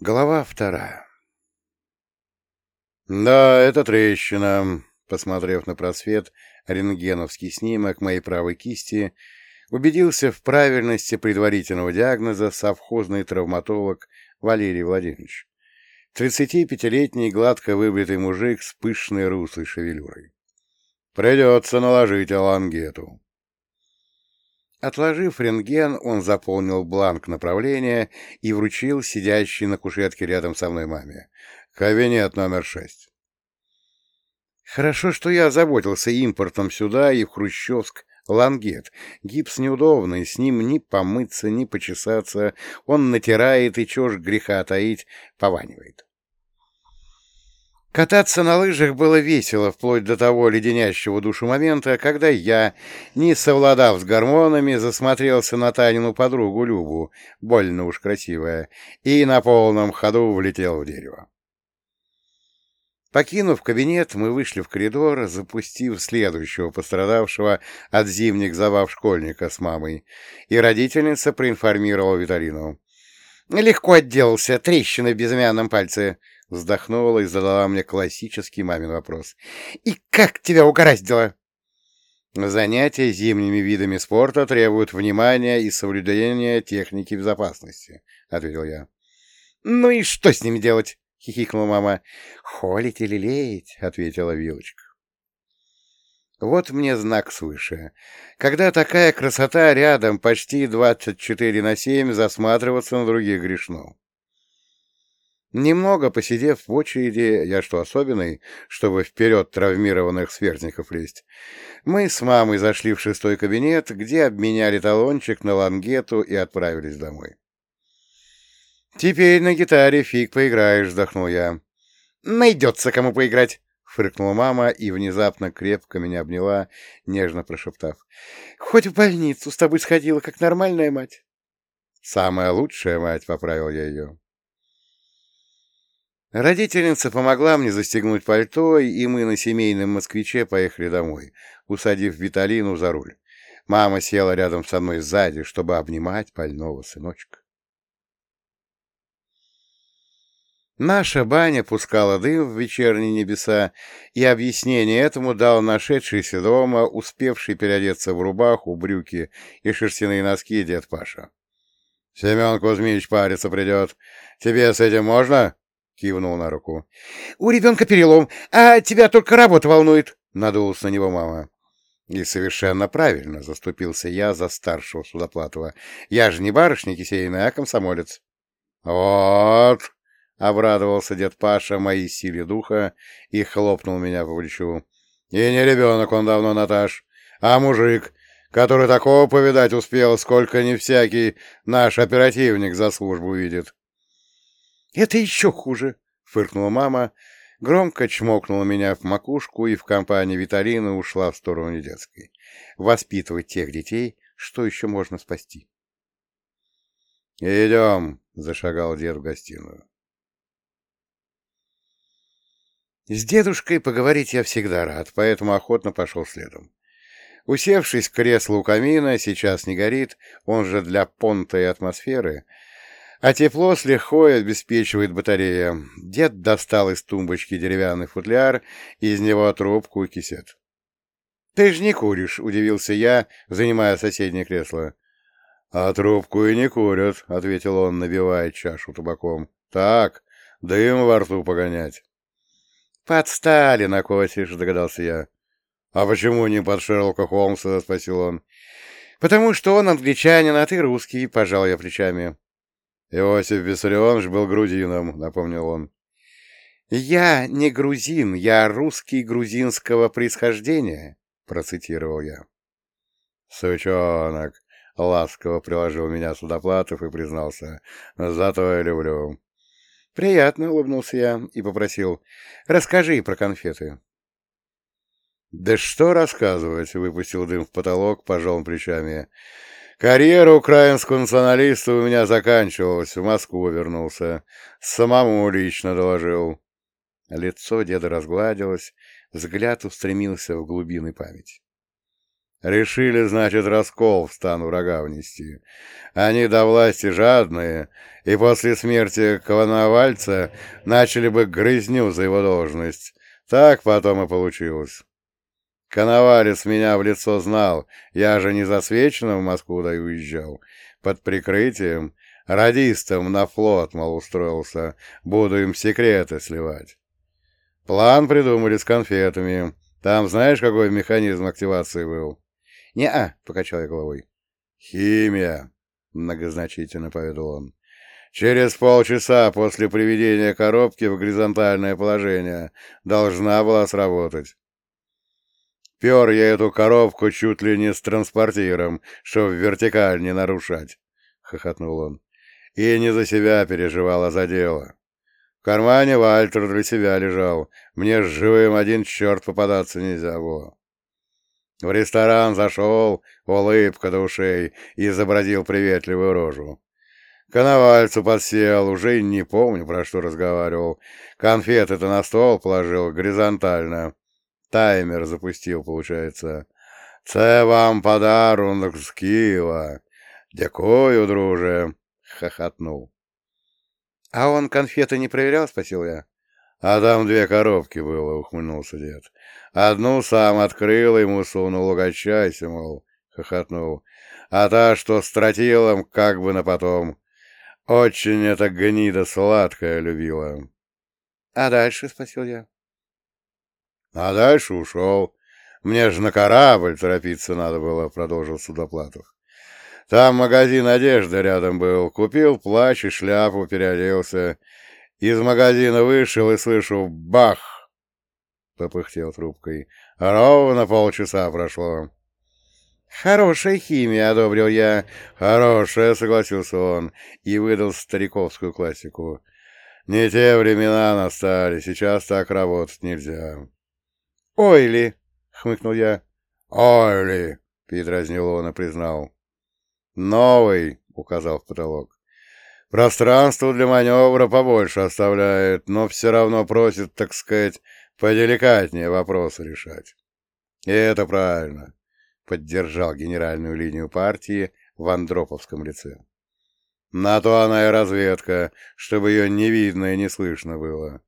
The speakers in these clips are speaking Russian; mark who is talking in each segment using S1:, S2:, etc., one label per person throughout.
S1: Глава вторая «Да, это трещина», — посмотрев на просвет рентгеновский снимок моей правой кисти, убедился в правильности предварительного диагноза совхозный травматолог Валерий Владимирович. 35-летний гладко выбритый мужик с пышной русой шевелюрой. «Придется наложить алангету». Отложив рентген, он заполнил бланк направления и вручил сидящей на кушетке рядом со мной маме. Кабинет номер шесть. Хорошо, что я озаботился импортом сюда и в Хрущевск лангет. Гипс неудобный, с ним ни помыться, ни почесаться. Он натирает и, чё ж греха таить, пованивает. Кататься на лыжах было весело, вплоть до того леденящего душу момента, когда я, не совладав с гормонами, засмотрелся на Танину подругу Любу, больно уж красивая, и на полном ходу влетел в дерево. Покинув кабинет, мы вышли в коридор, запустив следующего пострадавшего от зимних забав школьника с мамой, и родительница проинформировала Виталину. «Легко отделался, трещина в безымянном пальце», Вздохнула и задала мне классический мамин вопрос. «И как тебя угораздило?» Занятия зимними видами спорта требуют внимания и соблюдения техники безопасности, — ответил я. — Ну и что с ними делать? — хихикнула мама. — Холить или леять? — ответила Вилочка. Вот мне знак свыше. Когда такая красота рядом, почти двадцать четыре на семь, засматриваться на других грешно. Немного посидев в очереди, я что особенный, чтобы вперед травмированных сверстников лезть, мы с мамой зашли в шестой кабинет, где обменяли талончик на лангету и отправились домой. «Теперь на гитаре фиг поиграешь», — вздохнул я. «Найдется кому поиграть», — фыркнула мама и внезапно крепко меня обняла, нежно прошептав. «Хоть в больницу с тобой сходила, как нормальная мать». «Самая лучшая мать», — поправил я ее. Родительница помогла мне застегнуть пальто, и мы на семейном москвиче поехали домой, усадив Виталину за руль. Мама села рядом со мной сзади, чтобы обнимать больного сыночка. Наша баня пускала дым в вечерние небеса, и объяснение этому дал нашедшийся дома, успевший переодеться в рубаху, брюки и шерстяные носки дед Паша. — Семен Кузьмич париться придет. Тебе с этим можно? Кивнул на руку. — У ребенка перелом, а тебя только работа волнует, — надулась на него мама. И совершенно правильно заступился я за старшего Судоплатова. Я же не барышня кисейная, а комсомолец. — Вот! — обрадовался дед Паша моей силе духа и хлопнул меня по плечу. — И не ребенок он давно, Наташ, а мужик, который такого повидать успел, сколько не всякий наш оперативник за службу видит. «Это еще хуже!» — фыркнула мама, громко чмокнула меня в макушку и в компании Виталины ушла в сторону детской. Воспитывать тех детей, что еще можно спасти. «Идем!» — зашагал дед в гостиную. С дедушкой поговорить я всегда рад, поэтому охотно пошел следом. Усевшись в кресло у камина, сейчас не горит, он же для понта и атмосферы — а тепло с лихвой обеспечивает батарея. Дед достал из тумбочки деревянный футляр, из него трубку и кисет. — Ты ж не куришь, — удивился я, занимая соседнее кресло. — А трубку и не курят, — ответил он, набивая чашу табаком. — Так, дым во рту погонять. — Под Сталина косишь, — догадался я. — А почему не под Шерлока Холмса? — спросил он. — Потому что он англичанин, а ты русский, — пожал я плечами. Иосиф Виссарионович был грузином, напомнил он. «Я не грузин, я русский грузинского происхождения», — процитировал я. «Сучонок!» — ласково приложил меня Судоплатов и признался. «Зато я люблю». «Приятно», — улыбнулся я и попросил. «Расскажи про конфеты». «Да что рассказывать?» — выпустил дым в потолок, пожал плечами. Карьера украинского националиста у меня заканчивалась, в Москву вернулся. Самому лично доложил. Лицо деда разгладилось, взгляд устремился в глубины памяти. Решили, значит, раскол в стан врага внести. Они до власти жадные, и после смерти Коновальца начали бы грызню за его должность. Так потом и получилось. Коновалец меня в лицо знал, я же не засвеченно в Москву да и уезжал. Под прикрытием, радистом на флот, мол, устроился, буду им секреты сливать. План придумали с конфетами. Там знаешь, какой механизм активации был?
S2: «Не-а», — покачал я головой.
S1: «Химия», — многозначительно поведал он. «Через полчаса после приведения коробки в горизонтальное положение должна была сработать. Пер я эту коробку чуть ли не с транспортиром, чтоб вертикаль не нарушать», — хохотнул он. «И не за себя переживал, а за дело. В кармане Вальтер для себя лежал. Мне с живым один черт попадаться нельзя было». В ресторан зашел, улыбка до ушей, изобразил приветливую рожу. Коновальцу подсел, уже не помню, про что разговаривал. Конфеты-то на стол положил горизонтально. Таймер запустил, получается. «Це вам подарунок з Киева. Дякую, друже!» — хохотнул.
S2: «А он конфеты не проверял?» — спросил я.
S1: «А там две коробки было», — ухмыльнулся дед. «Одну сам открыл, ему сунул угощайся, мол», — хохотнул. «А та, что с тротилом, как бы на потом. Очень эта гнида сладкая любила».
S2: «А дальше?» — спросил я.
S1: А дальше ушел. Мне же на корабль торопиться надо было, — продолжил Судоплатов. Там магазин одежды рядом был. Купил плащ и шляпу, переоделся. Из магазина вышел и слышу «бах!» Попыхтел трубкой. Ровно полчаса прошло.
S2: «Хорошая химия», — одобрил я.
S1: «Хорошая», — согласился он и выдал стариковскую классику. «Не те времена настали, сейчас так работать нельзя».
S2: «Ойли!» — хмыкнул я.
S1: «Ойли!» — передразнил он и признал. «Новый!» — указал в потолок. Пространство для маневра побольше оставляет, но все равно просит, так сказать, поделикатнее вопросы решать. И это правильно, — поддержал генеральную линию партии в Андроповском лице. На то она и разведка, чтобы ее не видно и не слышно было.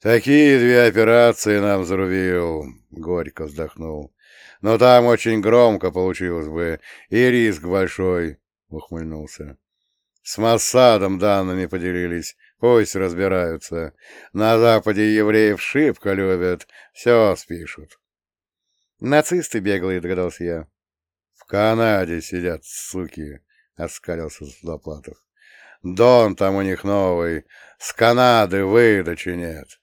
S1: Такие две операции нам зарубил, — горько вздохнул. Но там очень громко получилось бы, и риск большой, — ухмыльнулся. С Массадом данными поделились, пусть разбираются. На Западе евреев шибко любят, все спишут.
S2: Нацисты беглые, догадался я.
S1: В Канаде сидят, суки, — оскалился Судоплатов. Дон там у них новый, с Канады выдачи нет.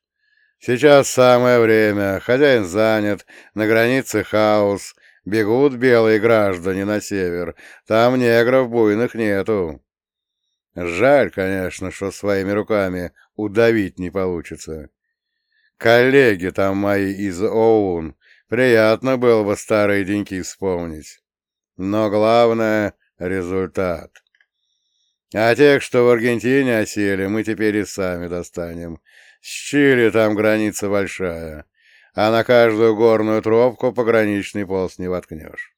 S1: Сейчас самое время, хозяин занят, на границе хаос, бегут белые граждане на север, там негров буйных нету. Жаль, конечно, что своими руками удавить не получится. Коллеги там мои из ОУН, приятно было бы старые деньки вспомнить. Но главное — результат. А тех, что в Аргентине осели, мы теперь и сами достанем. С Чили там граница большая, а на каждую горную тропку пограничный пост не воткнешь.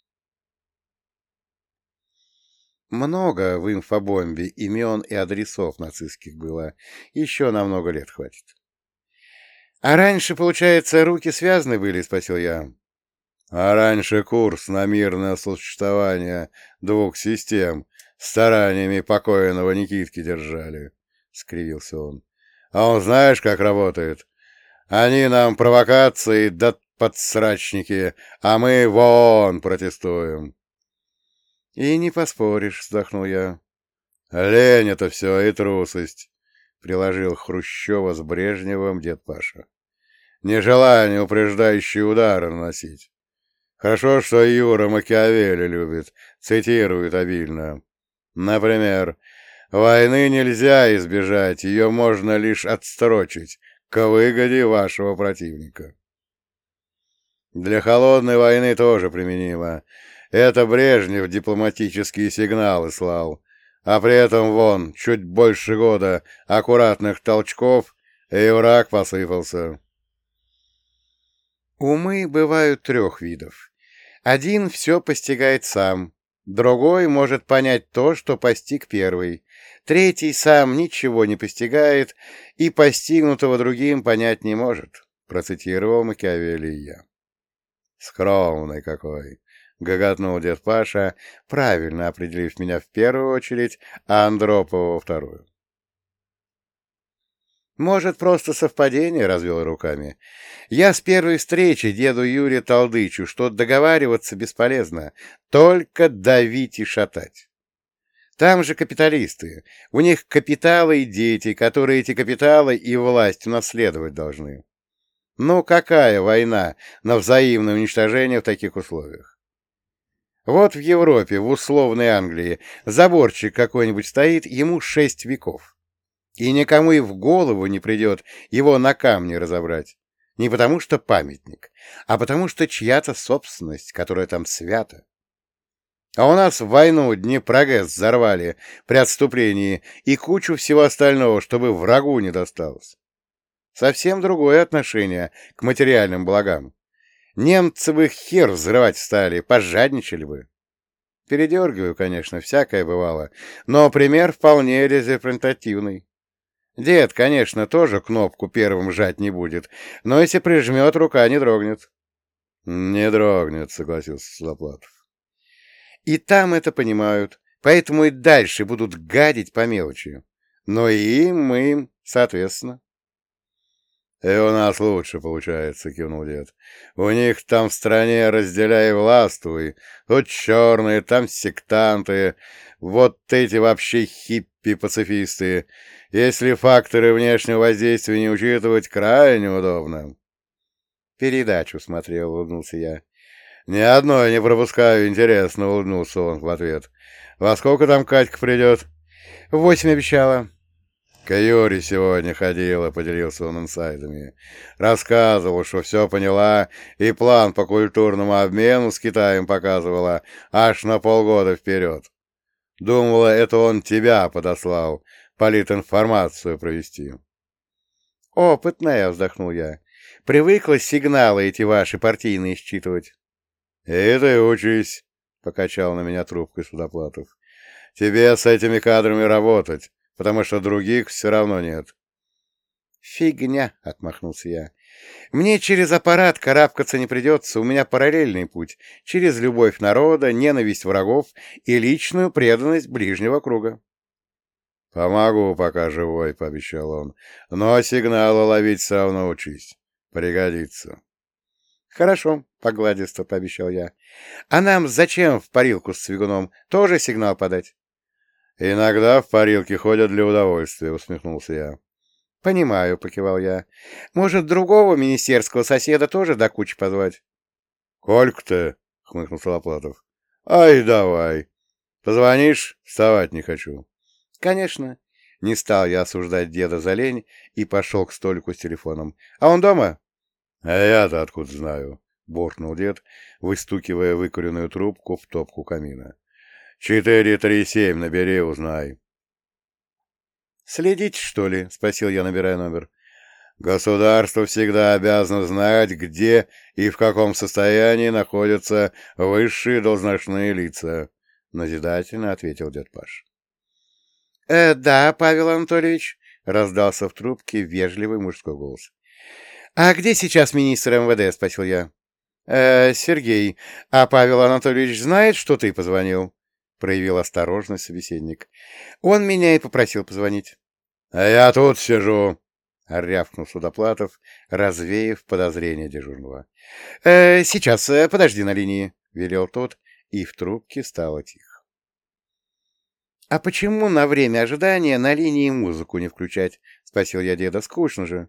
S2: Много в инфобомбе имен и адресов нацистских было. Еще на много лет хватит. — А раньше, получается, руки связаны были? — спросил я.
S1: — А раньше курс на мирное существование двух систем стараниями покойного Никитки держали, — скривился он. — А он знаешь, как работает? Они нам провокации да подсрачники, а мы вон протестуем.
S2: «И не поспоришь», — вздохнул я.
S1: «Лень это все и трусость», — приложил Хрущева с Брежневым дед Паша. «Нежелание упреждающие удары наносить. Хорошо, что Юра Макиавелли любит, цитирует обильно. Например, «Войны нельзя избежать, ее можно лишь отстрочить к выгоде вашего противника». Для холодной войны тоже применимо. Это Брежнев дипломатические сигналы слал. А при этом вон, чуть больше года аккуратных толчков, и враг посыпался.
S2: Умы бывают трех видов. Один все постигает сам, другой может понять то, что постиг первый, третий сам ничего не постигает и постигнутого другим понять не может, процитировал Макиавелли я. Скромный какой! — гоготнул дед Паша, правильно определив меня в первую очередь, а Андропова во вторую. «Может, просто совпадение?» — развел руками. «Я с первой встречи деду Юре толдычу, что договариваться бесполезно, только давить и шатать. Там же капиталисты, у них капиталы и дети, которые эти капиталы и власть унаследовать должны. Ну какая война на взаимное уничтожение в таких условиях? Вот в Европе, в условной Англии, заборчик какой-нибудь стоит, ему шесть веков. И никому и в голову не придет его на камне разобрать. Не потому что памятник, а потому что чья-то собственность, которая там свята. А у нас в войну Днепрогэс взорвали при отступлении и кучу всего остального, чтобы врагу не досталось. Совсем другое отношение к материальным благам. Немцы бы хер взрывать стали, пожадничали бы. Передергиваю, конечно, всякое бывало, но пример вполне репрезентативный. Дед, конечно, тоже кнопку первым жать не будет, но если прижмет, рука не дрогнет. — Не дрогнет, — согласился Судоплатов. И там это понимают, поэтому и дальше будут гадить по мелочи. Но и им, мы им, соответственно. — И у нас лучше получается, — кивнул дед. — У них там в стране разделяй властвуй. Тут черные, там сектанты, вот эти вообще хиппи-пацифисты. Если факторы внешнего воздействия не учитывать, крайне удобно. — Передачу смотрел, — улыбнулся я. — Ни одной не пропускаю, интересно, — улыбнулся он в ответ. — Во сколько там Катька придет? — Восемь обещала. — к Юре сегодня ходила, поделился он инсайдами. Рассказывал, что все поняла и план по культурному обмену с Китаем показывала аж на полгода вперед. Думала, это он тебя подослал, политинформацию провести. Опытная, вздохнул я. Привыкла сигналы эти ваши партийные считывать. И учись, покачал на меня трубкой Судоплатов. Тебе с этими кадрами работать потому что других все равно нет. «Фигня!» — отмахнулся я. «Мне через аппарат карабкаться не придется, у меня параллельный путь, через любовь народа, ненависть врагов и личную преданность ближнего круга». «Помогу, пока живой», — пообещал он, — «но сигналы ловить все равно учись. Пригодится». «Хорошо», — погладисто пообещал я. «А нам зачем в парилку с свигуном? Тоже сигнал подать?» «Иногда в парилке ходят для удовольствия», — усмехнулся я. «Понимаю», — покивал я. «Может, другого министерского соседа тоже до кучи позвать?» «Колька-то», — хмыкнул Солоплатов. «Ай, давай. Позвонишь? Вставать не хочу». «Конечно». Не стал я осуждать деда за лень и пошел к столику с телефоном. «А он дома?» «А я-то откуда знаю?» — буркнул дед, выстукивая выкуренную трубку в топку камина. Четыре три семь набери, узнай. «Следить, что ли?» — спросил я, набирая номер. «Государство всегда обязано знать, где и в каком состоянии находятся высшие должностные лица», — назидательно ответил дед Паш. «Э, «Да, Павел Анатольевич», — раздался в трубке вежливый мужской голос. «А где сейчас министр МВД?» — спросил я. «Э, «Сергей, а Павел Анатольевич знает, что ты позвонил?» — проявил осторожность собеседник. «Он меня и попросил позвонить». «А я тут сижу», — рявкнул Судоплатов, развеяв подозрение дежурного. «Э, «Сейчас, э, подожди на линии», — велел тот, и в трубке стало тихо. «А почему на время ожидания на линии музыку не включать?» — спросил я деда. «Скучно же».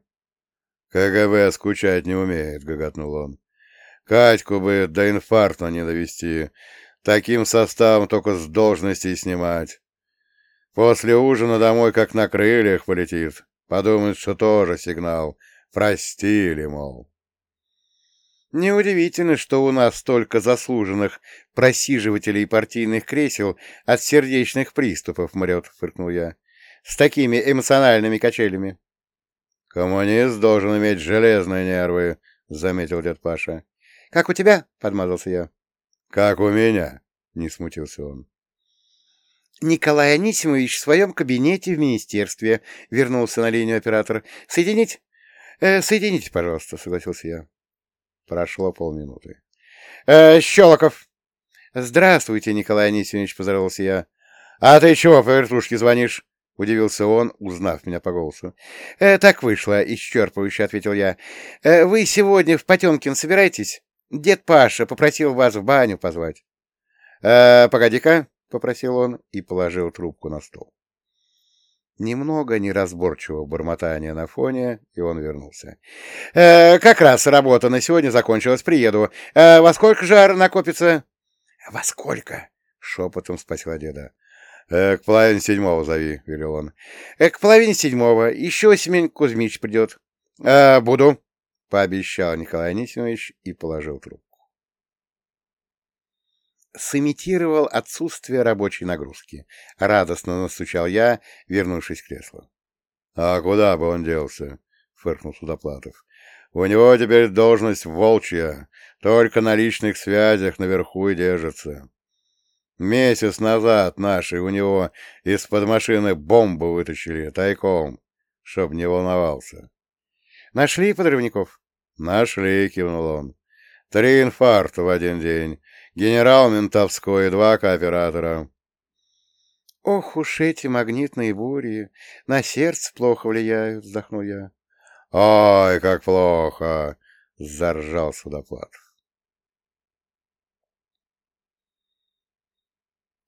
S1: «КГБ скучать не умеет», — гоготнул он. «Катьку бы до инфаркта не довести. Таким составом только с должности снимать. После ужина домой как на крыльях полетит. Подумает, что тоже сигнал. Простили, мол.
S2: Неудивительно, что у нас столько заслуженных просиживателей партийных кресел от сердечных приступов мрет, — фыркнул я, — с такими эмоциональными качелями.
S1: — Коммунист должен иметь железные нервы, — заметил дед Паша.
S2: — Как у тебя? — подмазался я.
S1: Как у меня, не смутился он.
S2: Николай Анисимович в своем кабинете в министерстве, вернулся на линию оператор. Соединить? Э, соедините, пожалуйста, согласился я.
S1: Прошло полминуты.
S2: Э, Щелоков. Здравствуйте, Николай Анисимович, поздоровался я.
S1: А ты чего по вертушке звонишь? — удивился он, узнав меня по голосу.
S2: «Э, — Так вышло, — исчерпывающе ответил я. Э, — Вы сегодня в Потемкин собираетесь? Дед Паша попросил вас в баню позвать.
S1: «Э, — Погоди-ка, — попросил он и положил трубку на стол. Немного неразборчивого бормотания на фоне, и он вернулся.
S2: «Э, — Как раз работа на сегодня закончилась, приеду. Э, во сколько жар накопится?
S1: — Во сколько? — шепотом спросила деда. Э, — К половине седьмого зови, — велел он.
S2: Э, — К половине седьмого. Еще Семен Кузьмич придет.
S1: Э, — Буду, — пообещал Николай Анисимович и положил трубку.
S2: Сымитировал отсутствие рабочей нагрузки. Радостно настучал я, вернувшись к креслу.
S1: — А куда бы он делся? — фыркнул Судоплатов. — У него теперь должность волчья, только на личных связях наверху и держится. Месяц назад наши у него из-под машины бомбу вытащили тайком, чтоб не волновался.
S2: — Нашли подрывников?
S1: — Нашли, — кивнул он. — Три инфаркта в один день. Генерал Ментовской и два кооператора.
S2: — Ох уж эти магнитные бури! На сердце плохо влияют, — вздохнул я.
S1: — Ой, как плохо! — заржал Судоплатов.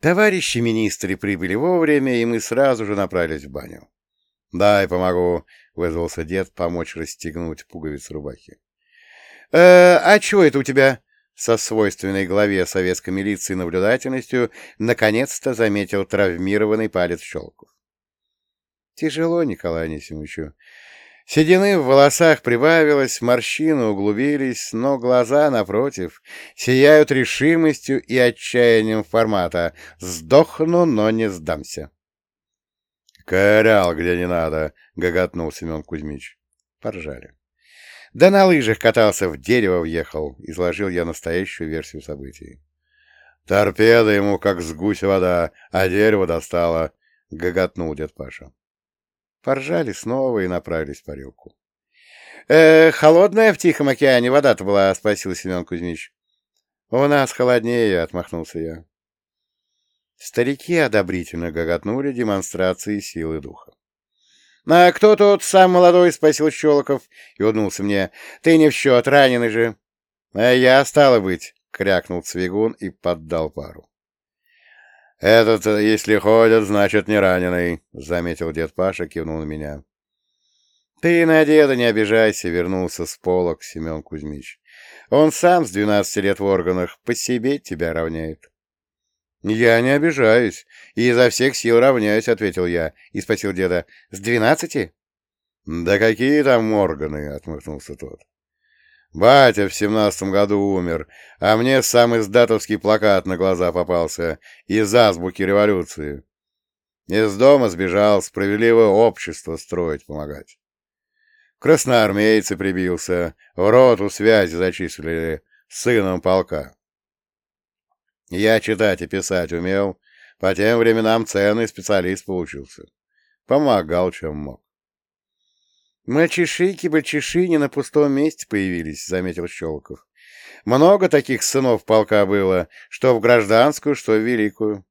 S2: Товарищи министры прибыли вовремя, и мы сразу же направились в баню.
S1: — Дай помогу, — вызвался дед помочь расстегнуть пуговицы рубахи.
S2: «Э, — А чего это у тебя? — со свойственной главе советской милиции наблюдательностью наконец-то заметил травмированный палец Щелков. — Тяжело, Николай Анисимовичу. Седины в волосах прибавилось, морщины углубились, но глаза, напротив, сияют решимостью и отчаянием формата «Сдохну, но не сдамся».
S1: «Корял, где не надо!» — гоготнул Семен Кузьмич.
S2: Поржали. «Да на лыжах катался, в дерево въехал», — изложил я настоящую версию событий.
S1: «Торпеда ему, как с гуся вода, а дерево достало», — гоготнул дед Паша.
S2: Поржали снова и направились в парилку. «Э, холодная в Тихом океане вода-то была?» — спросил Семен Кузьмич. «У нас холоднее», — отмахнулся я. Старики одобрительно гоготнули демонстрации силы духа. — А кто тут сам молодой? — спросил Щелоков и улыбнулся мне. — Ты не в счет, раненый же. — А я, стало быть, — крякнул Цвигун и поддал пару.
S1: «Этот, если ходят, значит, не раненый», — заметил дед Паша, кивнул на меня.
S2: «Ты на деда не обижайся», — вернулся с полок Семен Кузьмич. «Он сам с двенадцати лет в органах, по себе тебя равняет». «Я не обижаюсь и изо всех сил равняюсь», — ответил я и спросил деда. «С двенадцати?»
S1: «Да какие там органы?» — отмахнулся тот. Батя в семнадцатом году умер, а мне сам издатовский плакат на глаза попался из азбуки революции. Из дома сбежал, справедливое общество строить помогать. Красноармейцы прибился, в роту связи зачислили, сыном полка. Я читать и писать умел, по тем временам ценный специалист получился. Помогал, чем мог.
S2: «Мальчишики-бальчиши не на пустом месте появились», — заметил Щелков. «Много таких сынов полка было, что в гражданскую, что в великую».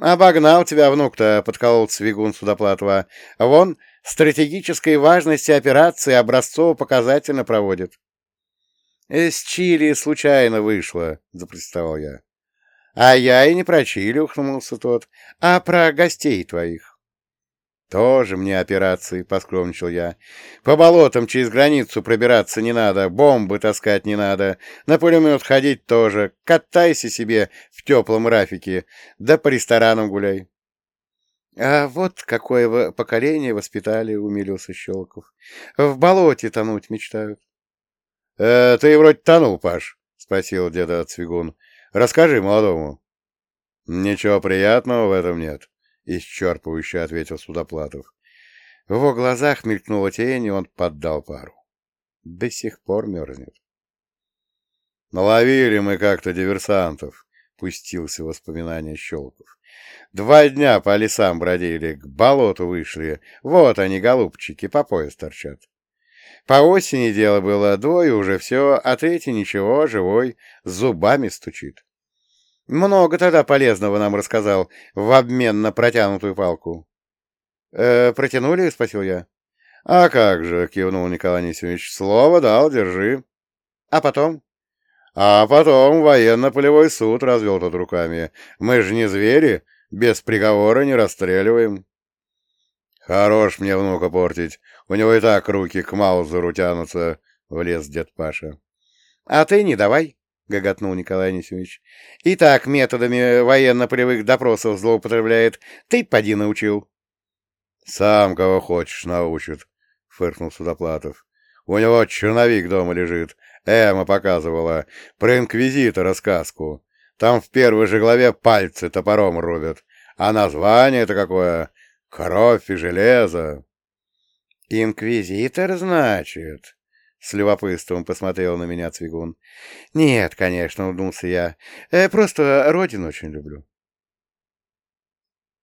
S2: «Обогнал тебя внук-то», — подколол Цвигун Судоплатова. «Вон, стратегической важности операции образцово-показательно проводит». «С Чили случайно вышло», — запротестовал я. «А я и не про Чили», — ухнулся тот, — «а про гостей твоих». «Тоже мне операции», — поскромничал я. «По болотам через границу пробираться не надо, бомбы таскать не надо, на пулемет ходить тоже, катайся себе в теплом рафике, да по ресторанам гуляй». «А вот какое поколение воспитали», — умилился Щелков. «В болоте тонуть мечтают».
S1: «Э, «Ты вроде тонул, Паш», — спросил деда Цвигун. «Расскажи молодому». «Ничего приятного в этом нет». — исчерпывающе ответил Судоплатов.
S2: В его глазах мелькнула тень, и он поддал пару. До сих пор мерзнет.
S1: Наловили мы как-то диверсантов, — пустился в воспоминания Щелков. Два дня по лесам бродили, к болоту вышли. Вот они, голубчики, по пояс торчат. По осени дело было, двое уже все, а третий ничего, живой, зубами стучит. Много тогда полезного нам рассказал в обмен на протянутую палку. «Э, «Протянули?» — спросил я. «А как же!» — кивнул Николай Несимович. «Слово дал, держи». «А потом?» «А потом военно-полевой суд развел тот руками. Мы же не звери, без приговора не расстреливаем». «Хорош мне внука портить. У него и так руки к Маузеру тянутся», — влез дед Паша. «А ты не давай», — гоготнул Николай Анисимович. «И так методами военно-полевых допросов злоупотребляет. Ты поди научил». «Сам кого хочешь научит», — фыркнул Судоплатов. «У него черновик дома лежит. Эмма показывала. Про инквизитора сказку. Там в первой же главе пальцы топором рубят. А название-то какое? Кровь и железо.
S2: «Инквизитор, значит?» — с любопытством посмотрел на меня Цвигун. «Нет, конечно, улыбнулся я. Э, просто родину очень люблю».